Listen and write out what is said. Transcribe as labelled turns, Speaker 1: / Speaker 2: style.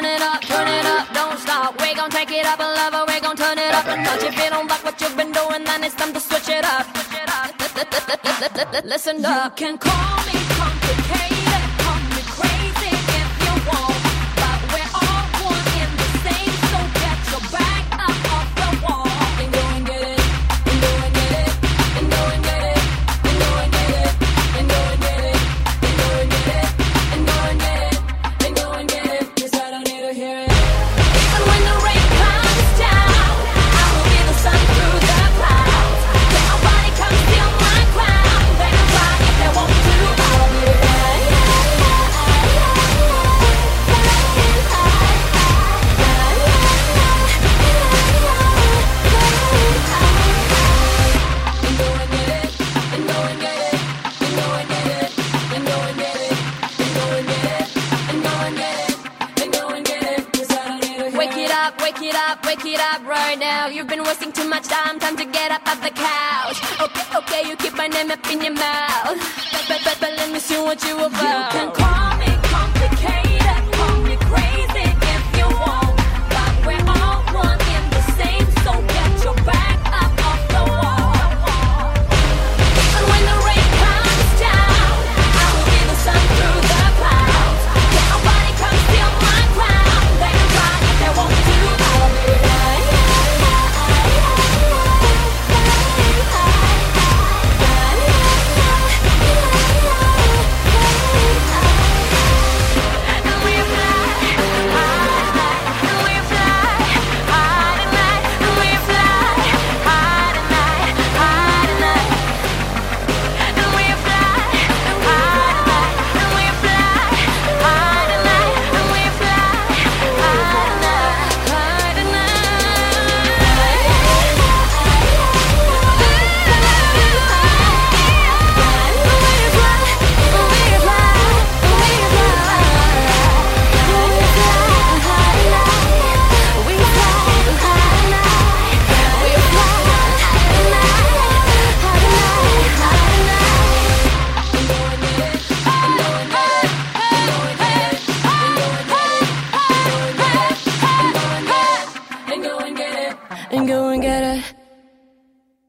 Speaker 1: turn it up, turn it up, don't stop. We gon' take it up a level. we gon' turn it up and touch. If you don't like what you've been doing, then it's time to switch it up. Listen up.
Speaker 2: You can call me complicated.
Speaker 1: Wake it up, wake it up, wake it up right now. You've been wasting too much time, time to get up off the couch. Okay, okay, you keep my name up in your mouth. But, but, but, but let me see what you about.
Speaker 2: You can go and get it.